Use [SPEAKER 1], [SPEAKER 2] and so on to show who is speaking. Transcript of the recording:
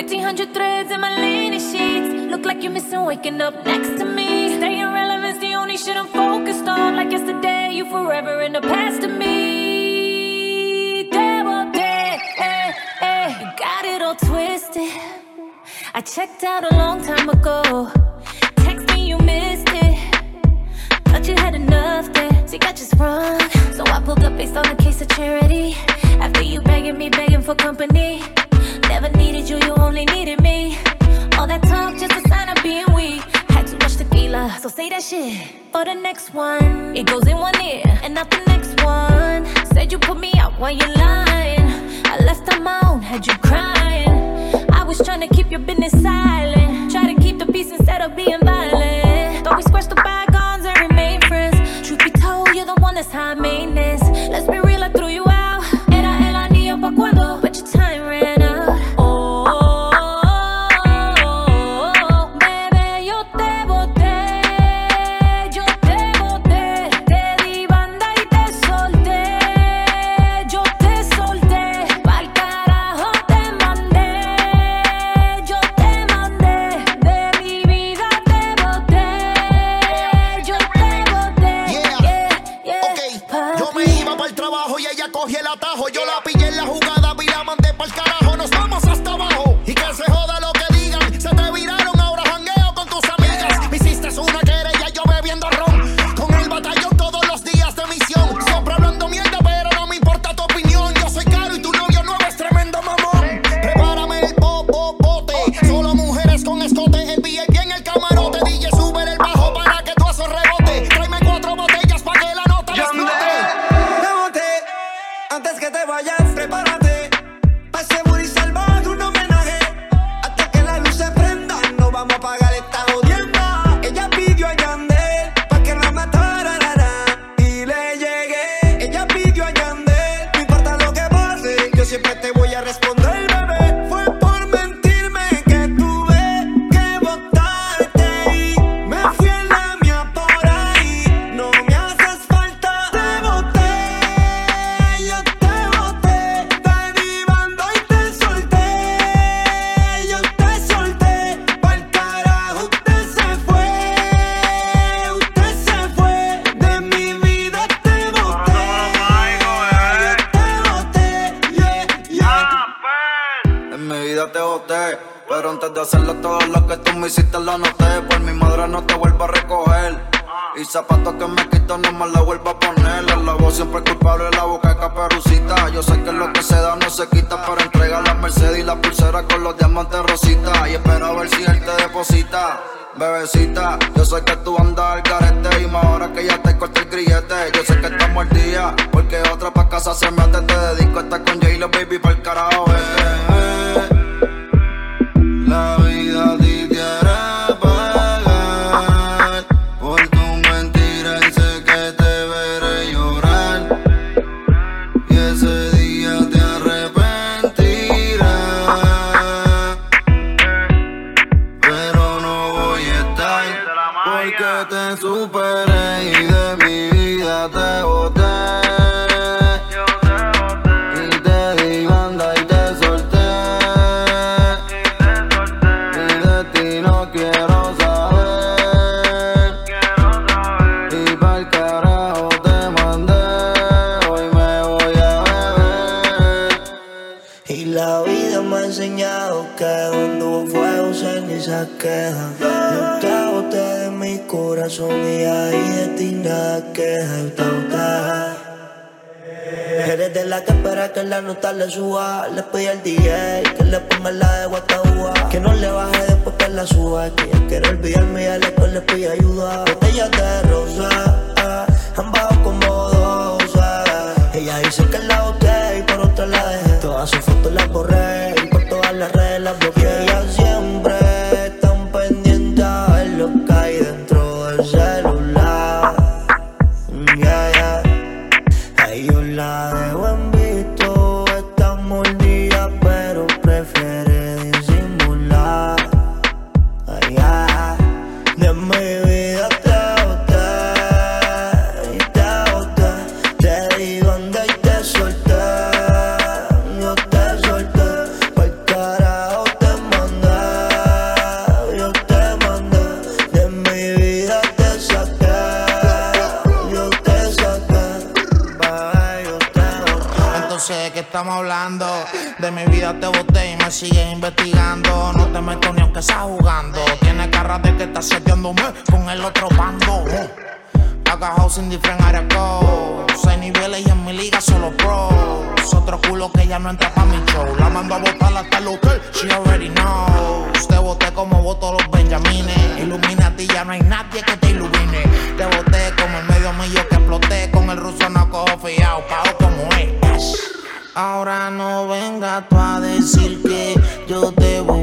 [SPEAKER 1] 1500 threads in my linen sheets. Look like you're missing waking up next to me. Staying relevant's the only shit I'm focused on. Like yesterday, you forever in the past to me. Devil day, eh, eh. You got it all twisted. I checked out a long time ago. So say that shit. For the next one, it goes in one ear and not the next one. Said you put me out while you're lying. I left on my own, had you crying. I was trying to keep your business silent. Try to keep the peace instead of being
[SPEAKER 2] para el trabajo y ella cogía el atajo. Yo la pillé en la jugada y la mandé para el carajo. Nos vamos hasta abajo. Y que se joda lo que
[SPEAKER 3] vida te boté,
[SPEAKER 4] pero antes de hacerlo todo lo que tú me hiciste lo noté. Por mi madre no te vuelvo a recoger. Y zapatos que me quito no me la vuelvo a poner. La voz siempre culpable, la boca de caperucita. Yo sé que lo que se da no se quita, pero entrega la Mercedes y la pulsera con los diamantes rosita. Y espero a ver si él te deposita. Bebecita, yo sé que tú andas al carete y más ahora que ya te corté el grillete. Yo sé que estamos al día, porque otra pa' casa se me hace. Te dedico a estar con J-Lo, baby, pa'l carajo, vete. La porque te superé y de mi vida te boté. Y te di banda y te solté. Y de ti no quiero saber. Y pa'l carajo te mandé. Hoy me voy a beber.
[SPEAKER 3] Y la vida me ha enseñado que donde hubo fuego ceniza quedan. Yo te boté de mi corazón y ahí de ti nada queda. Yo te boté. Eres de la que espera que la nota le suba. Le pedí al DJ que le ponga la de Guataúba. Que no le baje después que la suba. Que ella quiere olvidarme y a la le pide ayuda. Botellas de rosa, ah, han bajado como dosas. Ella dice que la yo la
[SPEAKER 5] estamos hablando. De mi vida te boté y me sigues investigando. No te meto ni aunque estás jugando. Tienes cara de que estás seteándome con el otro bando. Acá house in different area. Seis niveles y en mi liga solo pros. Otro culo que ya no entra pa' mi show. La mando a botar hasta el hotel, she already knows. Como es.